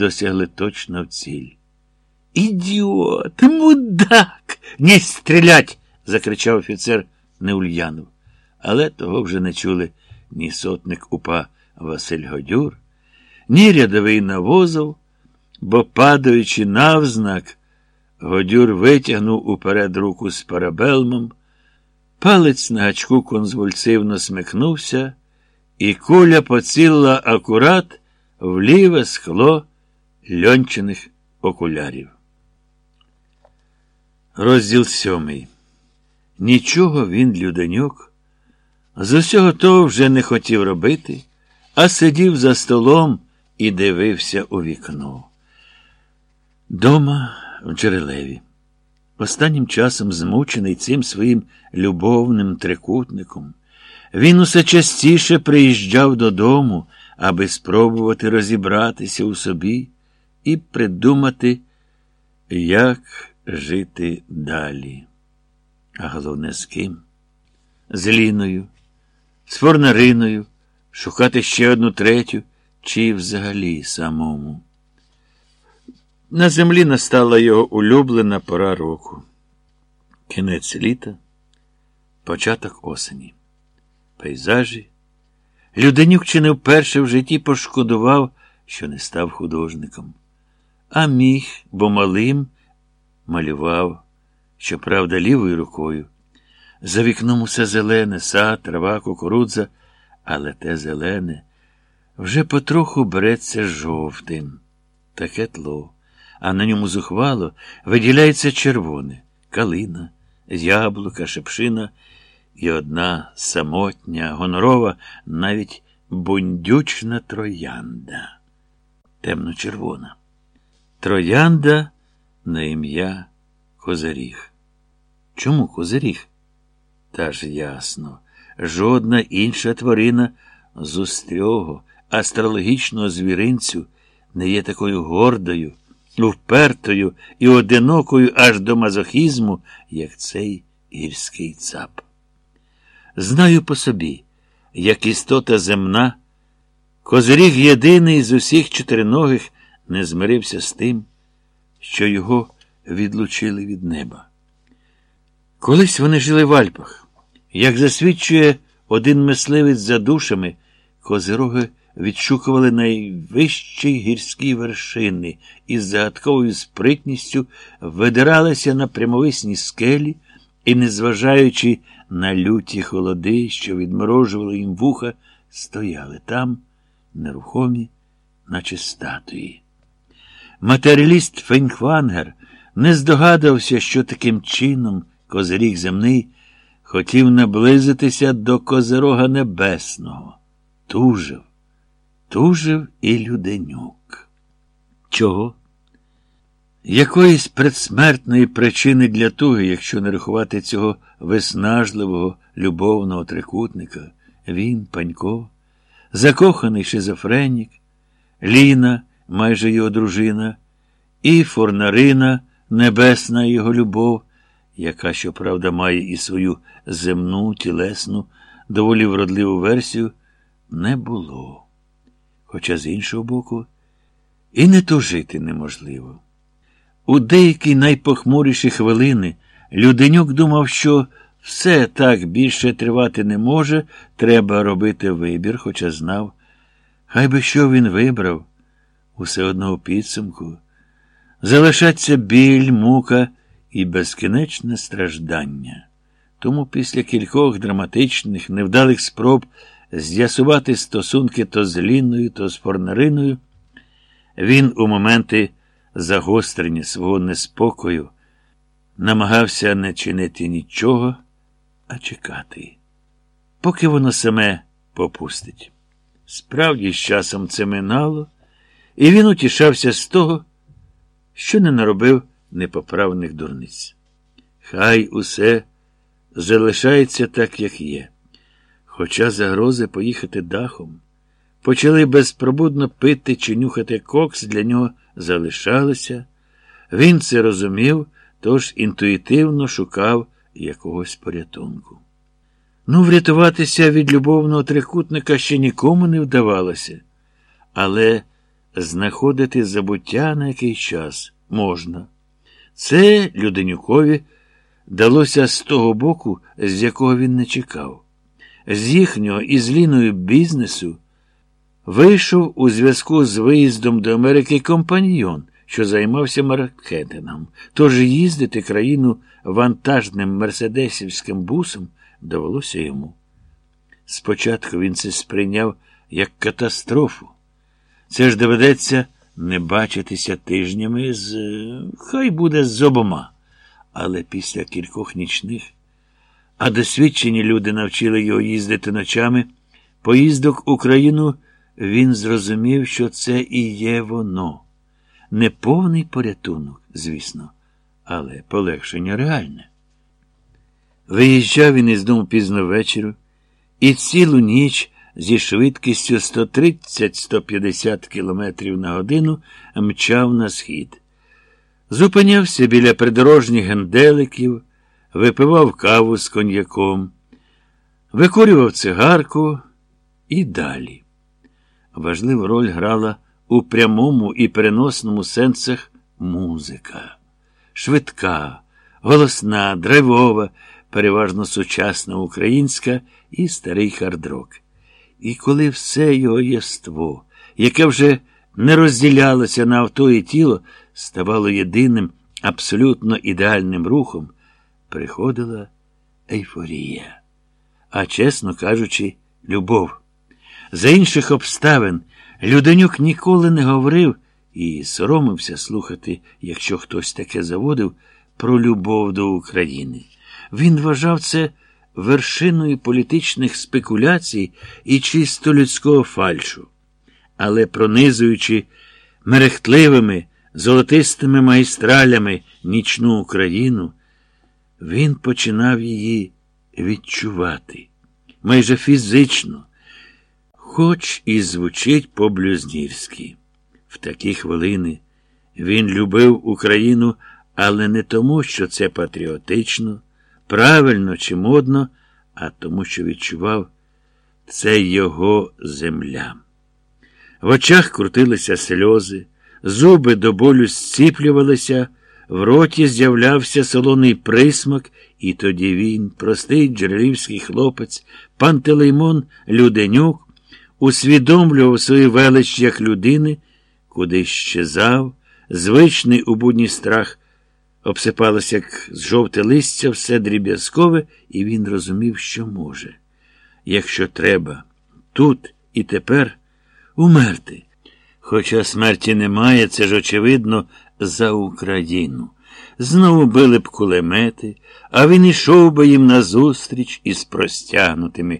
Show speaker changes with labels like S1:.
S1: досягли точно в ціль. Ідіот, мудак! Не стрілять! закричав офіцер Неульянов. Але того вже не чули ні сотник упа Василь Годюр, ні рядовий навозов, бо, падаючи навзнак, Годюр витягнув уперед руку з парабелмом, палець на гачку конвульсивно смикнувся, і куля поцілила акурат в ліве скло льончених окулярів. Розділ сьомий. Нічого він, люденюк, з усього того вже не хотів робити, а сидів за столом і дивився у вікно. Дома в Джерелеві. Останнім часом, змучений цим своїм любовним трикутником, він усе частіше приїжджав додому, аби спробувати розібратися у собі і придумати, як жити далі. А головне з ким? З Ліною, з Форнариною, шукати ще одну третю, чи взагалі самому. На землі настала його улюблена пора року. Кінець літа, початок осені. Пейзажі. Люденюк чи не вперше в житті пошкодував, що не став художником. А міг, бо малим малював, щоправда, лівою рукою. За вікном усе зелене, сад, трава, кукурудза, але те зелене вже потроху береться жовтим. Таке тло а на ньому зухвало виділяється червоне калина, яблука, шепшина і одна самотня, гонорова, навіть бундючна троянда. Темно-червона. Троянда на ім'я Козиріг. Чому Козиріг? Та ж ясно, жодна інша тварина з устрього астрологічного звіринцю не є такою гордою впертою і одинокою аж до мазохізму, як цей гірський цап. Знаю по собі, як істота земна, козиріг єдиний з усіх чотириногих не змирився з тим, що його відлучили від неба. Колись вони жили в Альпах. Як засвідчує один мисливець за душами, козироги відшукували найвищі гірські вершини і з загадковою спритністю видиралися на прямовисні скелі і, незважаючи на люті холоди, що відморожували їм вуха, стояли там, нерухомі, наче статуї. Матеріаліст Фенхвангер не здогадався, що таким чином козиріг земний хотів наблизитися до Козирога Небесного, тужив. Тужив і Люденюк. Чого? Якоїсь предсмертної причини для туги, якщо не рахувати цього виснажливого любовного трикутника, він, Панько, закоханий шизофренік, Ліна, майже його дружина, і Форнарина, небесна його любов, яка, щоправда, має і свою земну, тілесну, доволі вродливу версію, не було. Хоча, з іншого боку, і не то жити неможливо. У деякі найпохмуріші хвилини Люденюк думав, що все так більше тривати не може, треба робити вибір, хоча знав, хай би що він вибрав, усе одного підсумку, залишаться біль, мука і безкінечне страждання. Тому після кількох драматичних, невдалих спроб з'ясувати стосунки то з Лінною, то з Форнариною, він у моменти загострення свого неспокою намагався не чинити нічого, а чекати, поки воно саме попустить. Справді, з часом це минало, і він утішався з того, що не наробив непоправних дурниць. Хай усе залишається так, як є. Хоча загрози поїхати дахом, почали безпробудно пити чи нюхати кокс, для нього залишалися. Він це розумів, тож інтуїтивно шукав якогось порятунку. Ну, врятуватися від любовного трикутника ще нікому не вдавалося, але знаходити забуття на який час можна. Це Люденюкові далося з того боку, з якого він не чекав. З їхнього і з ліною бізнесу вийшов у зв'язку з виїздом до Америки компаньйон, що займався маркетингом. Тож їздити країну вантажним мерседесівським бусом довелося йому. Спочатку він це сприйняв як катастрофу. Це ж доведеться не бачитися тижнями з. хай буде з обома. Але після кількох нічних, а досвідчені люди навчили його їздити ночами, поїздок у країну він зрозумів, що це і є воно. Не повний порятунок, звісно, але полегшення реальне. Виїжджав він із дому пізно вечору і цілу ніч зі швидкістю 130-150 км на годину мчав на схід. Зупинявся біля придорожніх генделиків, випивав каву з коньяком, викурював цигарку і далі. Важливу роль грала у прямому і переносному сенсах музика. Швидка, голосна, драйвова, переважно сучасна українська і старий хардрок. І коли все його єство, яке вже не розділялося на авто і тіло, ставало єдиним, абсолютно ідеальним рухом, приходила ейфорія. А, чесно кажучи, любов. За інших обставин Люденюк ніколи не говорив і соромився слухати, якщо хтось таке заводив, про любов до України. Він вважав це вершиною політичних спекуляцій і чисто людського фальшу. Але пронизуючи мерехтливими, золотистими майстралями нічну Україну, він починав її відчувати майже фізично, хоч і звучить по-блюзнірськи. В такі хвилини він любив Україну, але не тому, що це патріотично правильно чи модно, а тому, що відчував це його земля. В очах крутилися сльози, зуби до болю зціплювалися, в роті з'являвся солоний присмак, і тоді він, простий джерелівський хлопець, Пантелеймон Люденюк, усвідомлював свою велич як людини, куди щезав, звичний у будній страх обсипалося, як з жовте листя, все дріб'язкове, і він розумів, що може. Якщо треба, тут і тепер умерти. Хоча смерті немає, це ж очевидно, за Україну. Знову били б кулемети, а він ішов би їм назустріч із простягнутими